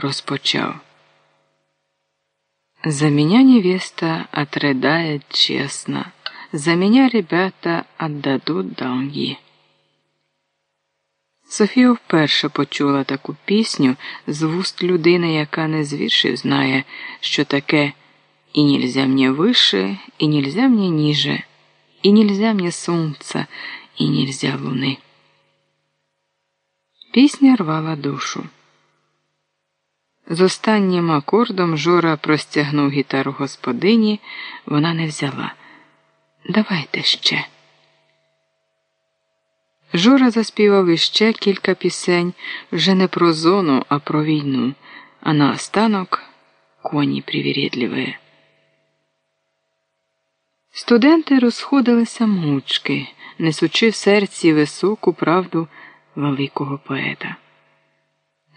розпочав. За меня невеста отрыдает честно, за меня ребята отдадут долги. Софія вперше почула таку пісню з вуст людини, яка не з знає, що таке і нельзя мне выше, і нельзя мне ниже, і нельзя мне сонця, і нельзя луни. Пісня рвала душу. З останнім акордом Жора простягнув гітару господині, вона не взяла. Давайте ще. Жора заспівав іще кілька пісень вже не про зону, а про війну, а на останок коні привірідливі. Студенти розходилися мовчки, несучи в серці високу правду великого поета.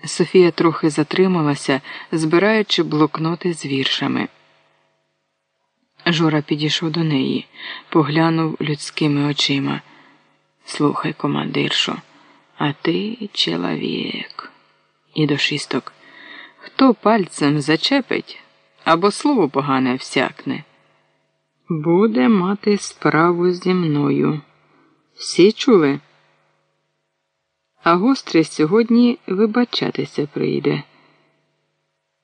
Софія трохи затрималася, збираючи блокноти з віршами. Жора підійшов до неї, поглянув людськими очима. Слухай, командиршо, а ти чоловік. І до шісток. Хто пальцем зачепить або слово погане всякне, буде мати справу зі мною. Всі чули? А гострий сьогодні вибачатися прийде.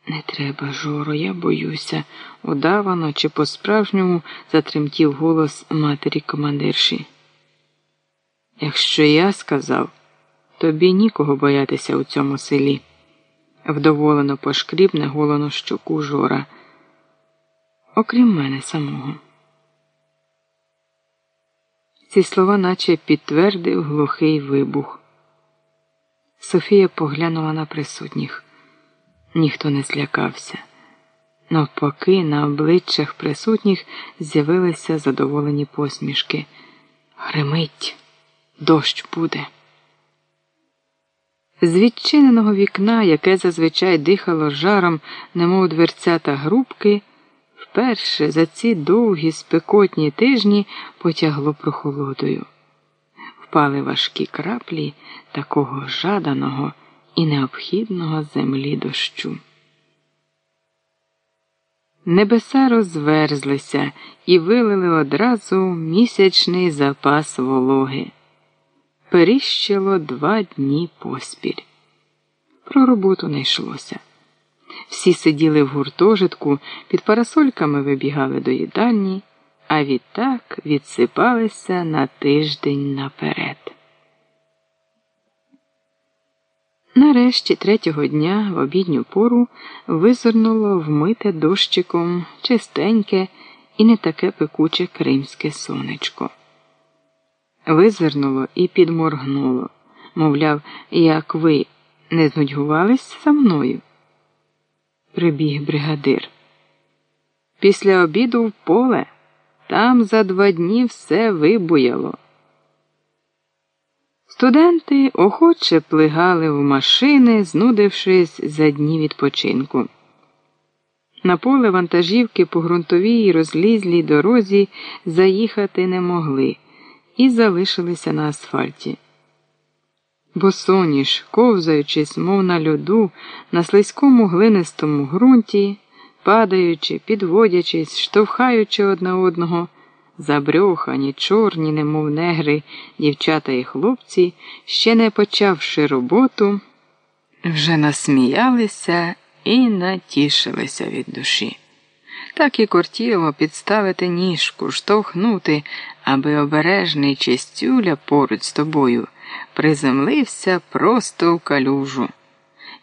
Не треба, Жоро, я боюся, удавано чи по-справжньому затремтів голос матері командирші. Якщо я сказав, тобі нікого боятися у цьому селі, вдоволено пошкріб неголону щоку Жора, окрім мене самого. Ці слова наче підтвердив глухий вибух. Софія поглянула на присутніх. Ніхто не злякався. Навпаки, на обличчях присутніх з'явилися задоволені посмішки. Гримить, дощ буде. З відчиненого вікна, яке зазвичай дихало жаром, немов дверцята грубки, вперше за ці довгі спекотні тижні потягло прохолодою впали важкі краплі такого жаданого і необхідного землі дощу. Небеса розверзлися і вилили одразу місячний запас вологи. Періщило два дні поспіль. Про роботу не йшлося. Всі сиділи в гуртожитку, під парасольками вибігали до їдальні а відтак відсипалися на тиждень наперед. Нарешті третього дня в обідню пору визирнуло вмите дощиком чистеньке і не таке пекуче кримське сонечко. Визирнуло і підморгнуло, мовляв, як ви не знудьгувались за мною. Прибіг бригадир. Після обіду в поле. Там за два дні все вибуяло. Студенти охоче плигали в машини, знудившись за дні відпочинку. На поле вантажівки по ґрунтовій розлізлій дорозі заїхати не могли і залишилися на асфальті. Босоніж, ковзаючись, мов на льоду, на слизькому глинистому ґрунті падаючи, підводячись, штовхаючи одне одного, забрьохані, чорні, немов негри, дівчата і хлопці, ще не почавши роботу, вже насміялися і натішилися від душі. Так і кортіло підставити ніжку, штовхнути, аби обережний чистюля поруч з тобою приземлився просто в калюжу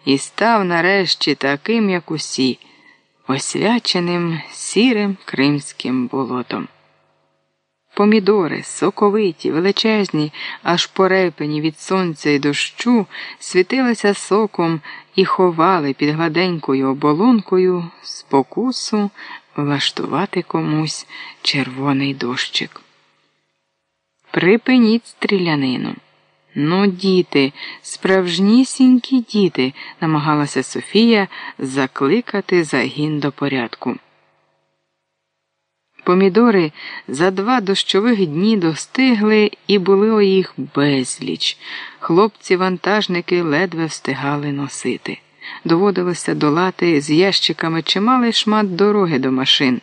і став нарешті таким, як усі освяченим сірим кримським болотом. Помідори, соковиті, величезні, аж порепені від сонця і дощу, світилися соком і ховали під гладенькою оболонкою спокусу влаштувати комусь червоний дощик. Припиніть стрілянину. Ну, діти, справжнісінькі діти, намагалася Софія закликати загін до порядку. Помідори за два дощових дні достигли і було їх безліч. Хлопці вантажники ледве встигали носити. доводилося долати з ящиками чималий шмат дороги до машин.